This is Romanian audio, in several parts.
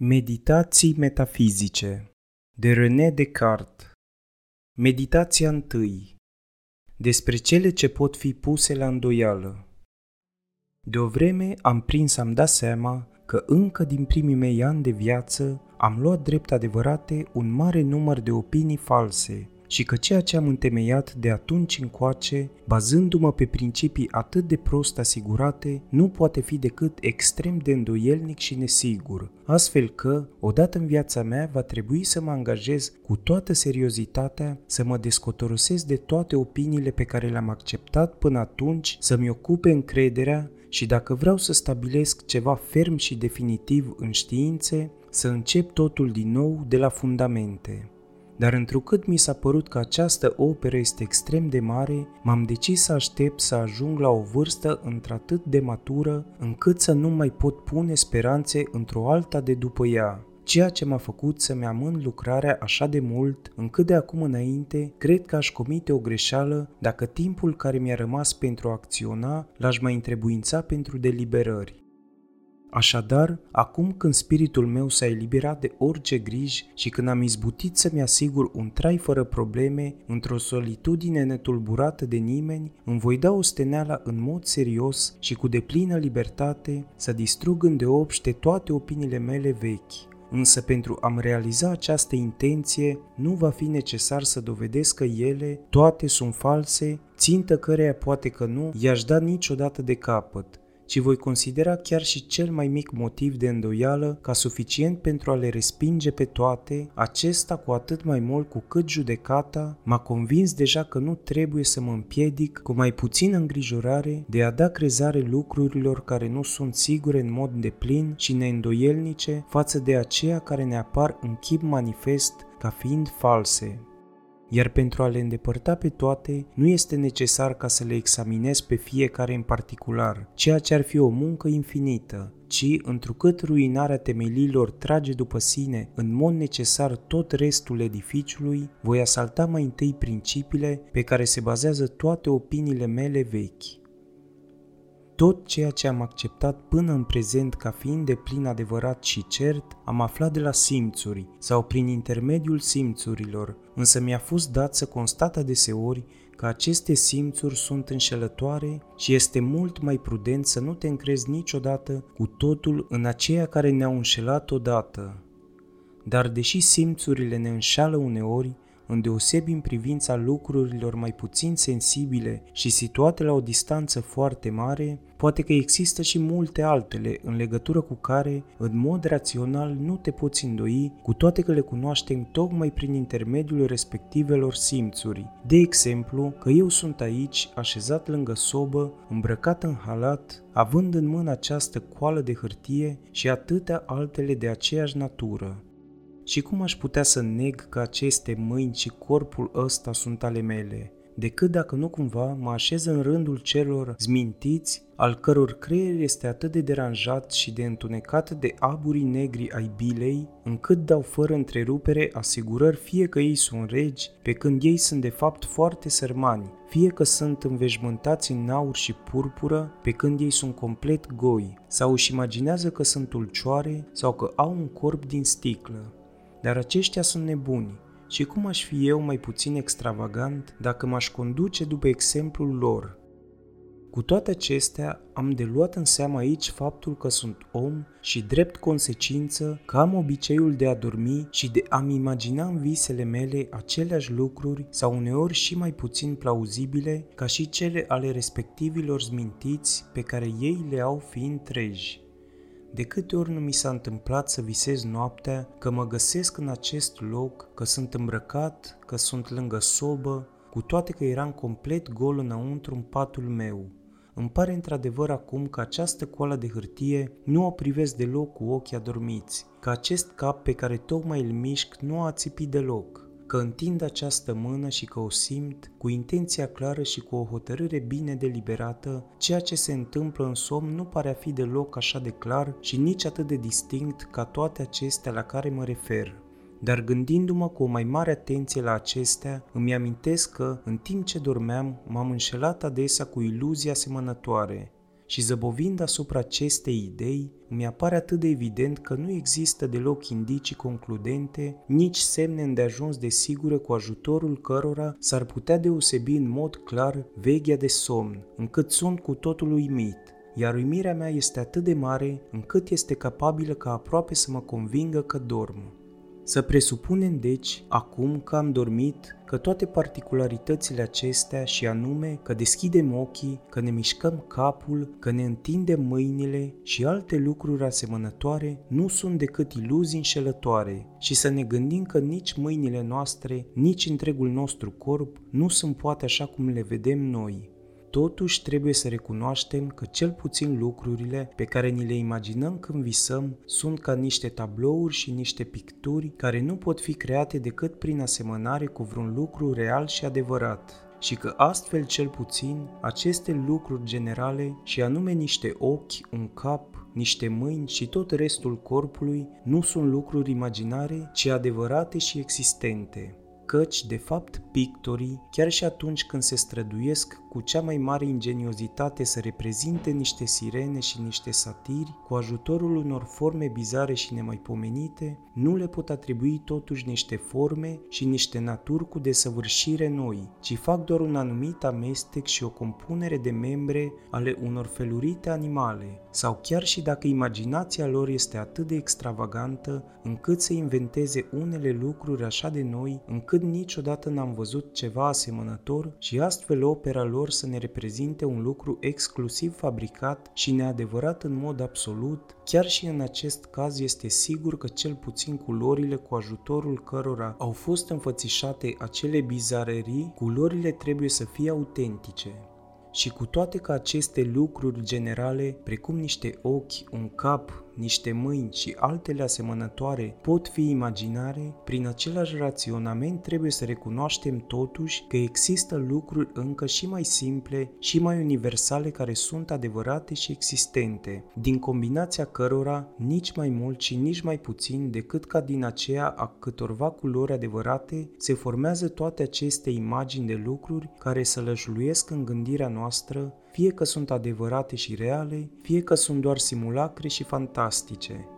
Meditații metafizice de René Descartes. Meditația întâi. Despre cele ce pot fi puse la îndoială. De o vreme am prins am dat seama că încă din primii mei ani de viață am luat drept adevărate un mare număr de opinii false și că ceea ce am întemeiat de atunci încoace, bazându-mă pe principii atât de prost asigurate, nu poate fi decât extrem de îndoielnic și nesigur, astfel că, odată în viața mea, va trebui să mă angajez cu toată seriozitatea să mă descotorosesc de toate opiniile pe care le-am acceptat până atunci, să-mi ocupe încrederea și dacă vreau să stabilesc ceva ferm și definitiv în științe, să încep totul din nou de la fundamente. Dar întrucât mi s-a părut că această operă este extrem de mare, m-am decis să aștept să ajung la o vârstă într-atât de matură încât să nu mai pot pune speranțe într-o alta de după ea, ceea ce m-a făcut să-mi amân lucrarea așa de mult, încât de acum înainte cred că aș comite o greșeală dacă timpul care mi-a rămas pentru a acționa l-aș mai întrebuința pentru deliberări. Așadar, acum când spiritul meu s-a eliberat de orice griji și când am izbutit să-mi asigur un trai fără probleme într-o solitudine netulburată de nimeni, îmi voi da o steneala în mod serios și cu deplină libertate să distrug îndeopște toate opiniile mele vechi. Însă pentru a-mi realiza această intenție, nu va fi necesar să dovedesc că ele, toate sunt false, țintă căreia poate că nu i-aș da niciodată de capăt, ci voi considera chiar și cel mai mic motiv de îndoială ca suficient pentru a le respinge pe toate, acesta cu atât mai mult cu cât judecata m-a convins deja că nu trebuie să mă împiedic cu mai puțină îngrijorare de a da crezare lucrurilor care nu sunt sigure în mod deplin și neîndoielnice față de aceia care ne apar în chip manifest ca fiind false iar pentru a le îndepărta pe toate, nu este necesar ca să le examinez pe fiecare în particular, ceea ce ar fi o muncă infinită, ci, întrucât ruinarea temelilor trage după sine în mod necesar tot restul edificiului, voi asalta mai întâi principiile pe care se bazează toate opiniile mele vechi. Tot ceea ce am acceptat până în prezent ca fiind de plin adevărat și cert, am aflat de la simțuri sau prin intermediul simțurilor, însă mi-a fost dat să constat adeseori că aceste simțuri sunt înșelătoare și este mult mai prudent să nu te încrezi niciodată cu totul în aceia care ne-au înșelat odată. Dar deși simțurile ne înșală uneori, îndeosebi în privința lucrurilor mai puțin sensibile și situate la o distanță foarte mare, poate că există și multe altele în legătură cu care, în mod rațional, nu te poți îndoi, cu toate că le cunoaștem tocmai prin intermediul respectivelor simțuri. De exemplu, că eu sunt aici, așezat lângă sobă, îmbrăcat în halat, având în mână această coală de hârtie și atâtea altele de aceeași natură. Și cum aș putea să neg că aceste mâini și corpul ăsta sunt ale mele, decât dacă nu cumva mă așez în rândul celor zmintiți, al căror creier este atât de deranjat și de întunecat de aburii negri ai bilei, încât dau fără întrerupere asigurări fie că ei sunt regi, pe când ei sunt de fapt foarte sărmani, fie că sunt înveșmântați în aur și purpură, pe când ei sunt complet goi, sau își imaginează că sunt ulcioare sau că au un corp din sticlă. Dar aceștia sunt nebuni. Și cum aș fi eu mai puțin extravagant dacă m-aș conduce după exemplul lor? Cu toate acestea, am de luat în seamă aici faptul că sunt om și drept consecință că am obiceiul de a dormi și de a-mi imagina în visele mele aceleași lucruri sau uneori și mai puțin plauzibile ca și cele ale respectivilor zmintiți pe care ei le au fiind treji. De câte ori nu mi s-a întâmplat să visez noaptea că mă găsesc în acest loc, că sunt îmbrăcat, că sunt lângă sobă, cu toate că eram complet gol înăuntru în patul meu. Îmi pare într-adevăr acum că această coală de hârtie nu o privesc deloc cu ochii adormiți, că acest cap pe care tocmai îl mișc nu a țipit deloc, că întind această mână și că o simt cu intenția clară și cu o hotărâre bine deliberată, ceea ce se întâmplă în somn nu pare a fi deloc așa de clar și nici atât de distinct ca toate acestea la care mă refer. Dar gândindu-mă cu o mai mare atenție la acestea, îmi amintesc că, în timp ce dormeam, m-am înșelat adesea cu iluzii asemănătoare. Și zăbovind asupra acestei idei, mi apare atât de evident că nu există deloc indicii concludente, nici semne îndeajuns de sigură cu ajutorul cărora s-ar putea deosebi în mod clar veghea de somn, încât sunt cu totul uimit iar uimirea mea este atât de mare încât este capabilă ca aproape să mă convingă că dorm. Să presupunem deci, acum că am dormit, că toate particularitățile acestea și anume că deschidem ochii, că ne mișcăm capul, că ne întindem mâinile și alte lucruri asemănătoare nu sunt decât iluzii înșelătoare. Și să ne gândim că nici mâinile noastre, nici întregul nostru corp nu sunt poate așa cum le vedem noi, Totuși trebuie să recunoaștem că cel puțin lucrurile pe care ni le imaginăm când visăm sunt ca niște tablouri și niște picturi care nu pot fi create decât prin asemănare cu vreun lucru real și adevărat. Și că astfel cel puțin aceste lucruri generale și anume niște ochi, un cap, niște mâini și tot restul corpului nu sunt lucruri imaginare, ci adevărate și existente. Căci, de fapt, pictorii, chiar și atunci când se străduiesc cu cea mai mare ingeniozitate să reprezinte niște sirene și niște satiri, cu ajutorul unor forme bizare și nemaipomenite, nu le pot atribui totuși niște forme și niște naturi cu desăvârșire noi, ci fac doar un anumit amestec și o compunere de membre ale unor felurite animale, sau chiar și dacă imaginația lor este atât de extravagantă încât să inventeze unele lucruri așa de noi încât niciodată n-am văzut ceva asemănător și astfel opera lor să ne reprezinte un lucru exclusiv fabricat și neadevărat în mod absolut, chiar și în acest caz este sigur că cel puțin culorile cu ajutorul cărora au fost înfățișate acele bizarerii, culorile trebuie să fie autentice. Și cu toate că aceste lucruri generale, precum niște ochi, un cap, niște mâini și altele asemănătoare pot fi imaginare, prin același raționament trebuie să recunoaștem totuși că există lucruri încă și mai simple și mai universale care sunt adevărate și existente, din combinația cărora nici mai mult și nici mai puțin decât ca din aceea a câtorva culori adevărate se formează toate aceste imagini de lucruri care să lăjluiesc în gândirea noastră fie că sunt adevărate și reale, fie că sunt doar simulacre și fantastice.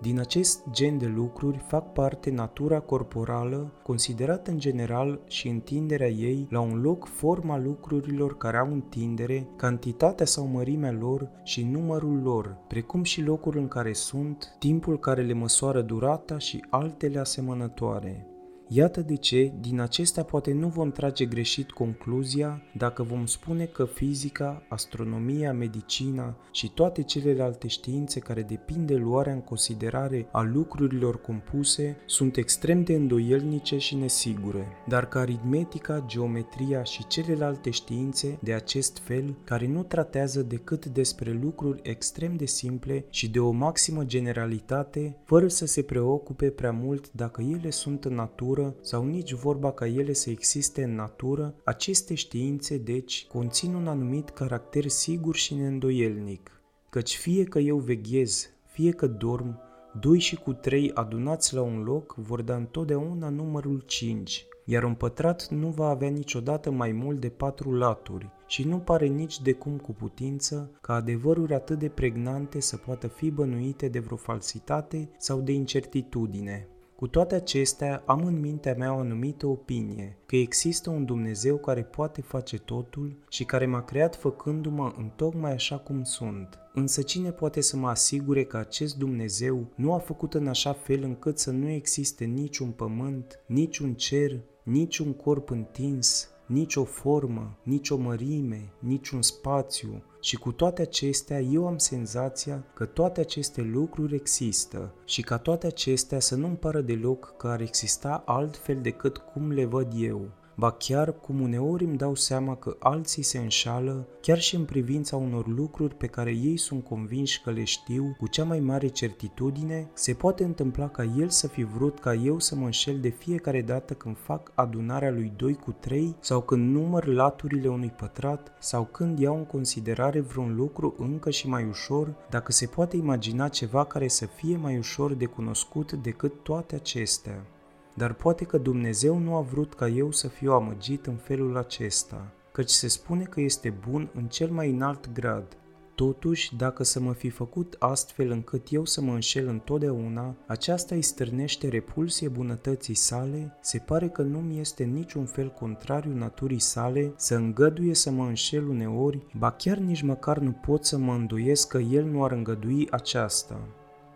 Din acest gen de lucruri fac parte natura corporală, considerată în general și întinderea ei la un loc forma lucrurilor care au întindere, cantitatea sau mărimea lor și numărul lor, precum și locul în care sunt, timpul care le măsoară durata și altele asemănătoare. Iată de ce, din acestea poate nu vom trage greșit concluzia dacă vom spune că fizica, astronomia, medicina și toate celelalte științe care depind de luarea în considerare a lucrurilor compuse sunt extrem de îndoielnice și nesigure, dar că aritmetica, geometria și celelalte științe de acest fel, care nu tratează decât despre lucruri extrem de simple și de o maximă generalitate, fără să se preocupe prea mult dacă ele sunt în natură natură sau nici vorba ca ele să existe în natură, aceste științe, deci, conțin un anumit caracter sigur și neîndoielnic, căci fie că eu veghez, fie că dorm, doi și cu trei adunați la un loc vor da întotdeauna numărul 5, iar un pătrat nu va avea niciodată mai mult de patru laturi și nu pare nici de cum cu putință ca adevăruri atât de pregnante să poată fi bănuite de vreo falsitate sau de incertitudine. Cu toate acestea, am în mintea mea o anumită opinie, că există un Dumnezeu care poate face totul și care m-a creat făcându-mă în tocmai așa cum sunt. Însă cine poate să mă asigure că acest Dumnezeu nu a făcut în așa fel încât să nu existe niciun pământ, niciun cer, niciun corp întins, nicio formă, nicio mărime, niciun spațiu, și cu toate acestea eu am senzația că toate aceste lucruri există și ca toate acestea să nu-mi pară deloc că ar exista altfel decât cum le văd eu ba chiar cum uneori îmi dau seama că alții se înșală, chiar și în privința unor lucruri pe care ei sunt convinși că le știu cu cea mai mare certitudine, se poate întâmpla ca el să fi vrut ca eu să mă înșel de fiecare dată când fac adunarea lui 2 cu 3 sau când număr laturile unui pătrat sau când iau în considerare vreun lucru încă și mai ușor, dacă se poate imagina ceva care să fie mai ușor de cunoscut decât toate acestea. Dar poate că Dumnezeu nu a vrut ca eu să fiu amăgit în felul acesta, căci se spune că este bun în cel mai înalt grad. Totuși, dacă să mă fi făcut astfel încât eu să mă înșel întotdeauna, aceasta îi stârnește repulsie bunătății sale, se pare că nu-mi este niciun fel contrariu naturii sale să îngăduie să mă înșel uneori, ba chiar nici măcar nu pot să mă îndoiesc că el nu ar îngădui aceasta.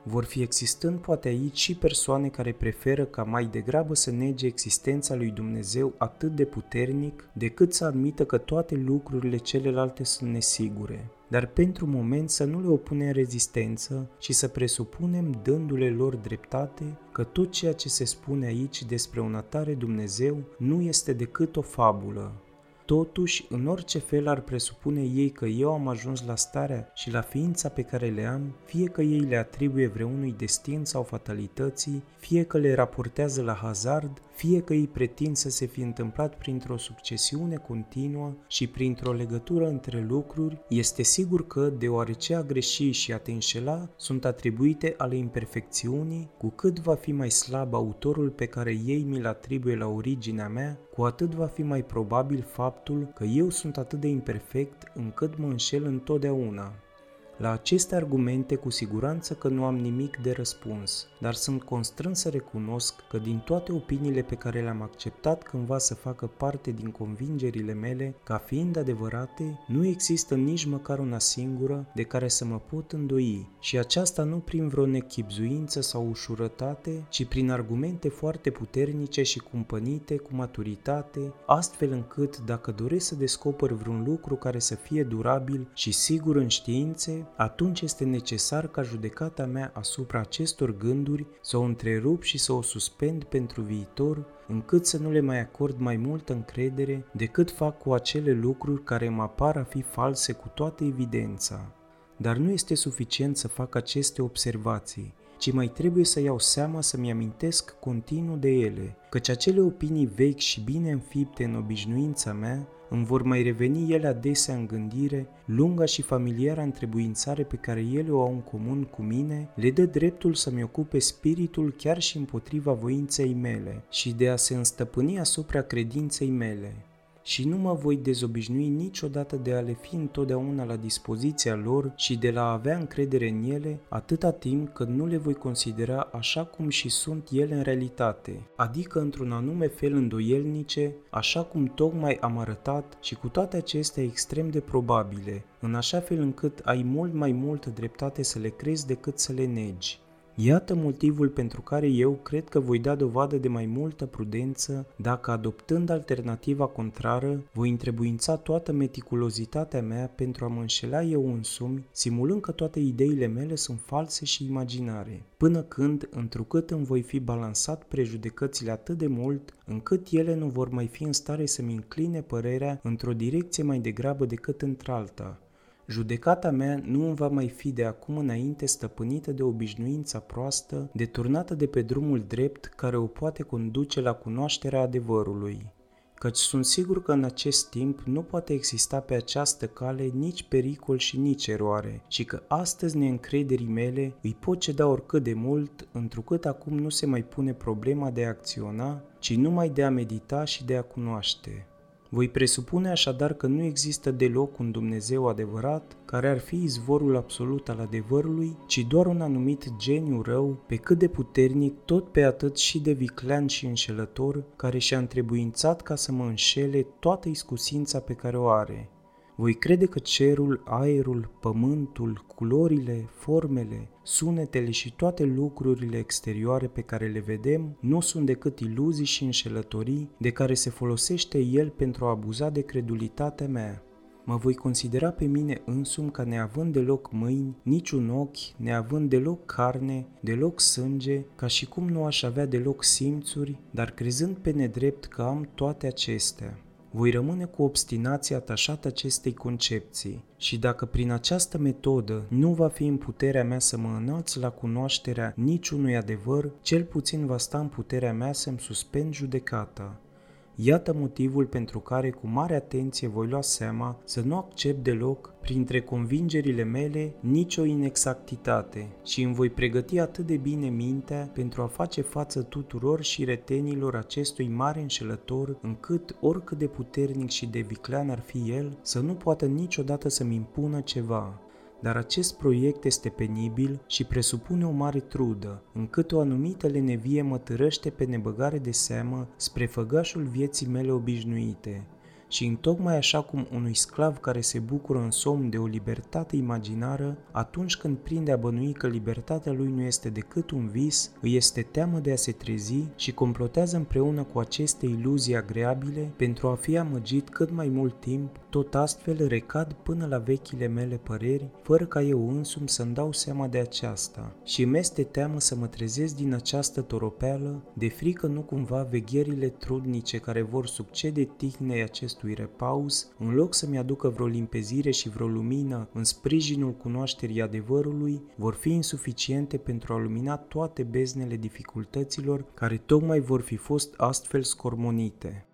Vor fi existând poate aici și persoane care preferă ca mai degrabă să nege existența lui Dumnezeu atât de puternic decât să admită că toate lucrurile celelalte sunt nesigure. Dar pentru moment să nu le opunem rezistență și să presupunem, dându-le lor dreptate, că tot ceea ce se spune aici despre un atare Dumnezeu nu este decât o fabulă, Totuși, în orice fel ar presupune ei că eu am ajuns la starea și la ființa pe care le am, fie că ei le atribuie vreunui destin sau fatalității, fie că le raportează la hazard, fie că ei pretind să se fi întâmplat printr-o succesiune continuă și printr-o legătură între lucruri, este sigur că, deoarece a greși și a te înșela sunt atribuite ale imperfecțiunii, cu cât va fi mai slab autorul pe care ei mi-l atribuie la originea mea, cu atât va fi mai probabil faptul că eu sunt atât de imperfect încât mă înșel întotdeauna. La aceste argumente cu siguranță că nu am nimic de răspuns, dar sunt constrâns să recunosc că din toate opiniile pe care le-am acceptat cândva să facă parte din convingerile mele, ca fiind adevărate, nu există nici măcar una singură de care să mă pot îndoi. Și aceasta nu prin vreo nechipzuință sau ușurătate, ci prin argumente foarte puternice și cumpănite cu maturitate, astfel încât dacă doresc să descoper vreun lucru care să fie durabil și sigur în științe, atunci este necesar ca judecata mea asupra acestor gânduri să o întrerup și să o suspend pentru viitor, încât să nu le mai acord mai multă încredere decât fac cu acele lucruri care mă apar a fi false cu toată evidența. Dar nu este suficient să fac aceste observații, ci mai trebuie să iau seama să-mi amintesc continuu de ele, căci acele opinii vechi și bine înfipte în obișnuința mea îmi vor mai reveni ele adesea în gândire, lunga și familiara întrebuințare pe care ele o au în comun cu mine, le dă dreptul să-mi ocupe spiritul chiar și împotriva voinței mele și de a se înstăpâni asupra credinței mele și nu mă voi dezobișnui niciodată de a le fi întotdeauna la dispoziția lor și de la a avea încredere în ele atâta timp cât nu le voi considera așa cum și sunt ele în realitate, adică într-un anume fel îndoielnice, așa cum tocmai am arătat și cu toate acestea extrem de probabile, în așa fel încât ai mult mai multă dreptate să le crezi decât să le negi. Iată motivul pentru care eu cred că voi da dovadă de mai multă prudență dacă, adoptând alternativa contrară, voi întrebuința toată meticulozitatea mea pentru a mă înșela eu însumi, simulând că toate ideile mele sunt false și imaginare, până când, întrucât îmi voi fi balansat prejudecățile atât de mult, încât ele nu vor mai fi în stare să-mi încline părerea într-o direcție mai degrabă decât într-alta, Judecata mea nu îmi va mai fi de acum înainte stăpânită de obișnuința proastă, deturnată de pe drumul drept care o poate conduce la cunoașterea adevărului. Căci sunt sigur că în acest timp nu poate exista pe această cale nici pericol și nici eroare, și că astăzi neîncrederii mele îi pot ceda oricât de mult, întrucât acum nu se mai pune problema de a acționa, ci numai de a medita și de a cunoaște. Voi presupune așadar că nu există deloc un Dumnezeu adevărat care ar fi izvorul absolut al adevărului, ci doar un anumit geniu rău, pe cât de puternic, tot pe atât și de viclean și înșelător, care și-a întrebuințat ca să mă înșele toată iscusința pe care o are. Voi crede că cerul, aerul, pământul, culorile, formele, sunetele și toate lucrurile exterioare pe care le vedem nu sunt decât iluzii și înșelătorii de care se folosește el pentru a abuza de credulitatea mea. Mă voi considera pe mine însumi ca neavând deloc mâini, niciun ochi, neavând deloc carne, deloc sânge, ca și cum nu aș avea deloc simțuri, dar crezând pe nedrept că am toate acestea voi rămâne cu obstinație atașat acestei concepții și dacă prin această metodă nu va fi în puterea mea să mă înalț la cunoașterea niciunui adevăr, cel puțin va sta în puterea mea să-mi suspend judecata Iată motivul pentru care cu mare atenție voi lua seama să nu accept deloc printre convingerile mele nicio inexactitate și îmi voi pregăti atât de bine mintea pentru a face față tuturor și retenilor acestui mare înșelător încât oricât de puternic și de viclean ar fi el să nu poată niciodată să-mi impună ceva. Dar acest proiect este penibil și presupune o mare trudă, încât o anumită lenevie mă târăște pe nebăgare de seamă spre făgașul vieții mele obișnuite, și întocmai așa cum unui sclav care se bucură în somn de o libertate imaginară, atunci când prinde a bănui că libertatea lui nu este decât un vis, îi este teamă de a se trezi și complotează împreună cu aceste iluzii agreabile pentru a fi amăgit cât mai mult timp, tot astfel recad până la vechile mele păreri, fără ca eu însumi să-mi dau seama de aceasta. Și îmi este teamă să mă trezesc din această toropeală, de frică nu cumva vegherile trudnice care vor succede tihnei acest acestui repaus, în loc să-mi aducă vreo limpezire și vreo lumină în sprijinul cunoașterii adevărului, vor fi insuficiente pentru a lumina toate beznele dificultăților care tocmai vor fi fost astfel scormonite.